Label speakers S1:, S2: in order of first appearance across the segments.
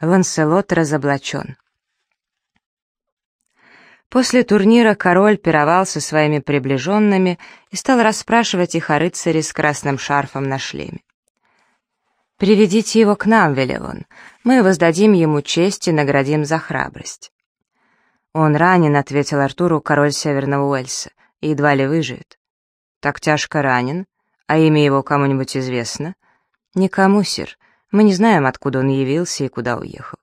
S1: Ланселот разоблачен. После турнира король пировал со своими приближенными и стал расспрашивать их о рыцаре с красным шарфом на шлеме. «Приведите его к нам», — велел он. «Мы воздадим ему честь и наградим за храбрость». «Он ранен», — ответил Артуру король Северного Уэльса, — «и едва ли выживет». «Так тяжко ранен? А имя его кому-нибудь известно?» «Никому, сир. Мы не знаем, откуда он явился и куда уехал».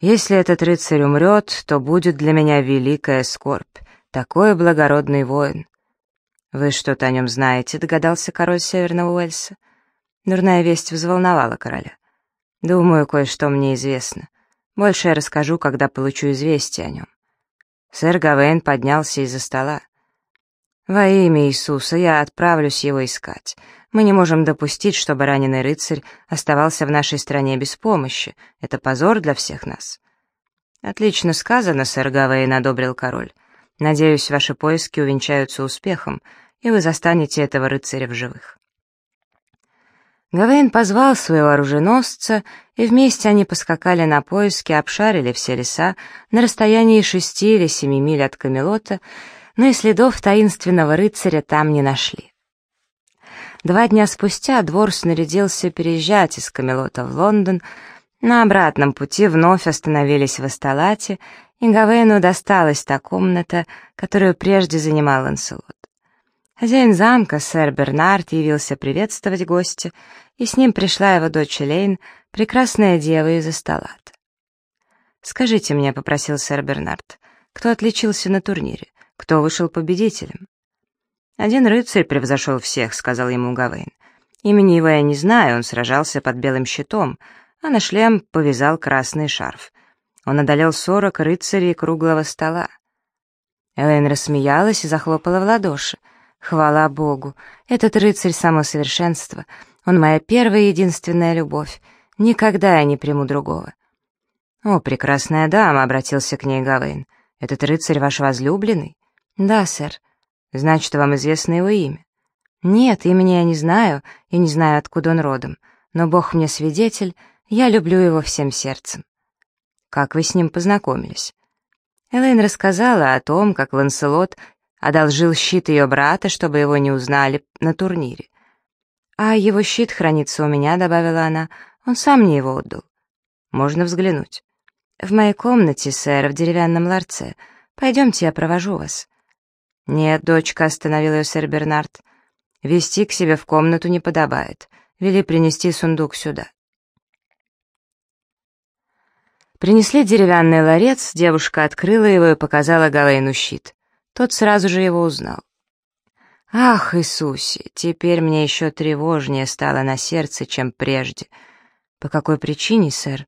S1: «Если этот рыцарь умрет, то будет для меня великая скорбь. Такой благородный воин». «Вы что-то о нем знаете?» — догадался король Северного Уэльса. Дурная весть взволновала короля. «Думаю, кое-что мне известно. Больше я расскажу, когда получу известие о нем». Сэр Гавейн поднялся из-за стола. «Во имя Иисуса я отправлюсь его искать. Мы не можем допустить, чтобы раненый рыцарь оставался в нашей стране без помощи. Это позор для всех нас». «Отлично сказано, сэр Гавейн», — одобрил король. «Надеюсь, ваши поиски увенчаются успехом, и вы застанете этого рыцаря в живых». Гавейн позвал своего оруженосца, и вместе они поскакали на поиски, обшарили все леса на расстоянии шести или семи миль от Камелота, но и следов таинственного рыцаря там не нашли. Два дня спустя двор снарядился переезжать из Камелота в Лондон, на обратном пути вновь остановились в Асталате, и Гавейну досталась та комната, которую прежде занимал Ланселот. Хозяин замка, сэр Бернард, явился приветствовать гостя, и с ним пришла его дочь Лейн, прекрасная дева из Асталат. «Скажите мне», — попросил сэр Бернард, — «кто отличился на турнире? Кто вышел победителем?» «Один рыцарь превзошел всех», — сказал ему Гавейн. «Имени его я не знаю, он сражался под белым щитом, а на шлем повязал красный шарф. Он одолел сорок рыцарей круглого стола». Элэйн рассмеялась и захлопала в ладоши. Хвала Богу, этот рыцарь самосовершенства, он моя первая и единственная любовь. Никогда я не приму другого. «О, прекрасная дама», — обратился к ней Гавейн. «Этот рыцарь ваш возлюбленный?» «Да, сэр». «Значит, вам известно его имя?» «Нет, имени я не знаю, и не знаю, откуда он родом. Но Бог мне свидетель, я люблю его всем сердцем». «Как вы с ним познакомились?» Элейн рассказала о том, как Ланселот одолжил щит ее брата, чтобы его не узнали на турнире. «А его щит хранится у меня», — добавила она, — «он сам мне его отдал». «Можно взглянуть». «В моей комнате, сэр, в деревянном ларце. Пойдемте, я провожу вас». «Нет, дочка», — остановил ее сэр Бернард. «Вести к себе в комнату не подобает. Вели принести сундук сюда». Принесли деревянный ларец, девушка открыла его и показала Галейну щит. Тот сразу же его узнал. «Ах, Иисусе, теперь мне еще тревожнее стало на сердце, чем прежде. По какой причине, сэр?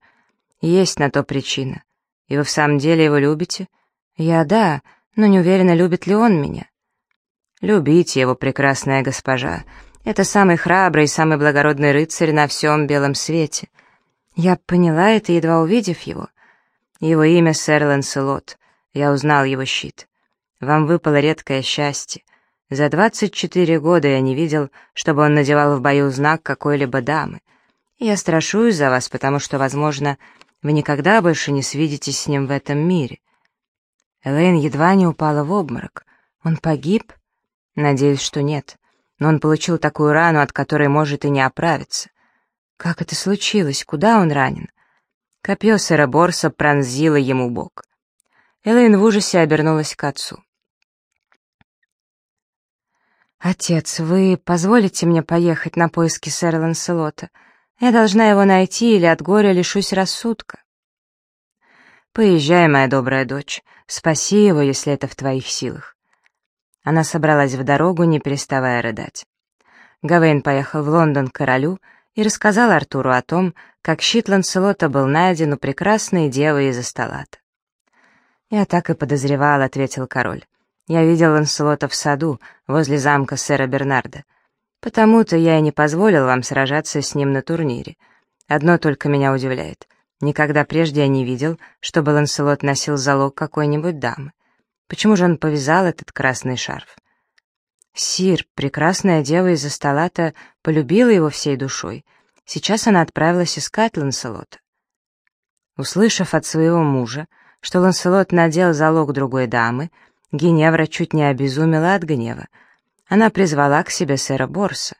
S1: Есть на то причина. И вы в самом деле его любите? Я да, но не уверена, любит ли он меня. Любите его, прекрасная госпожа. Это самый храбрый и самый благородный рыцарь на всем белом свете. Я поняла это, едва увидев его. Его имя сэр Ланселот. Я узнал его щит. Вам выпало редкое счастье. За 24 года я не видел, чтобы он надевал в бою знак какой-либо дамы. я страшусь за вас, потому что, возможно, вы никогда больше не свидитесь с ним в этом мире. Элейн едва не упала в обморок. Он погиб? Надеюсь, что нет. Но он получил такую рану, от которой может и не оправиться. Как это случилось? Куда он ранен? Копье сэра Борса пронзило ему бок. Элейн в ужасе обернулась к отцу. «Отец, вы позволите мне поехать на поиски сэра Ланселота? Я должна его найти или от горя лишусь рассудка». «Поезжай, моя добрая дочь. Спаси его, если это в твоих силах». Она собралась в дорогу, не переставая рыдать. Гавейн поехал в Лондон к королю и рассказал Артуру о том, как щит Ланселота был найден у прекрасной девы из Асталата. «Я так и подозревал», — ответил король. Я видел Ланселота в саду, возле замка сэра Бернарда. Потому-то я и не позволил вам сражаться с ним на турнире. Одно только меня удивляет. Никогда прежде я не видел, чтобы Ланселот носил залог какой-нибудь дамы. Почему же он повязал этот красный шарф? Сир, прекрасная дева из-за стола полюбила его всей душой. Сейчас она отправилась искать Ланселота. Услышав от своего мужа, что Ланселот надел залог другой дамы, Геневра чуть не обезумела от гнева. Она призвала к себе сэра Борса.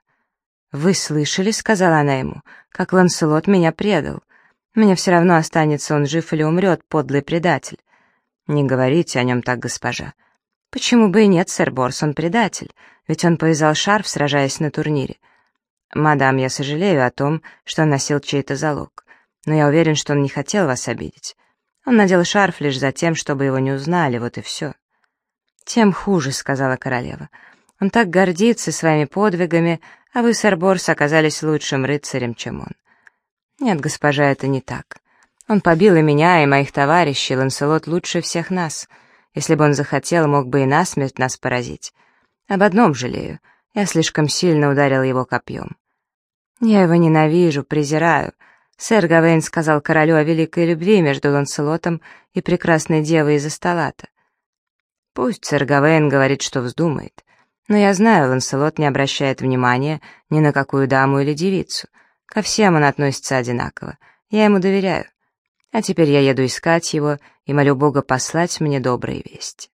S1: «Вы слышали, — сказала она ему, — как Ланселот меня предал. Мне все равно останется он жив или умрет, подлый предатель. Не говорите о нем так, госпожа. Почему бы и нет, сэр Борс, он предатель, ведь он повязал шарф, сражаясь на турнире. Мадам, я сожалею о том, что он носил чей-то залог, но я уверен, что он не хотел вас обидеть. Он надел шарф лишь за тем, чтобы его не узнали, вот и все. «Тем хуже», — сказала королева. «Он так гордится своими подвигами, а вы, сэр Борс, оказались лучшим рыцарем, чем он». «Нет, госпожа, это не так. Он побил и меня, и моих товарищей, Ланселот лучше всех нас. Если бы он захотел, мог бы и насмерть нас поразить. Об одном жалею. Я слишком сильно ударил его копьем. Я его ненавижу, презираю. Сэр Гавейн сказал королю о великой любви между Ланселотом и прекрасной девой из Асталата. Пусть сэр Гавейн говорит, что вздумает. Но я знаю, Ланселот не обращает внимания ни на какую даму или девицу. Ко всем он относится одинаково. Я ему доверяю. А теперь я еду искать его и молю Бога послать мне добрые вести.